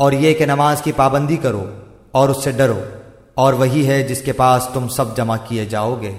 और ये कि नमाज़ की पाबंदी करो और उससे डरो, और वही है जिसके पास तुम सब जमा किए जाओगे।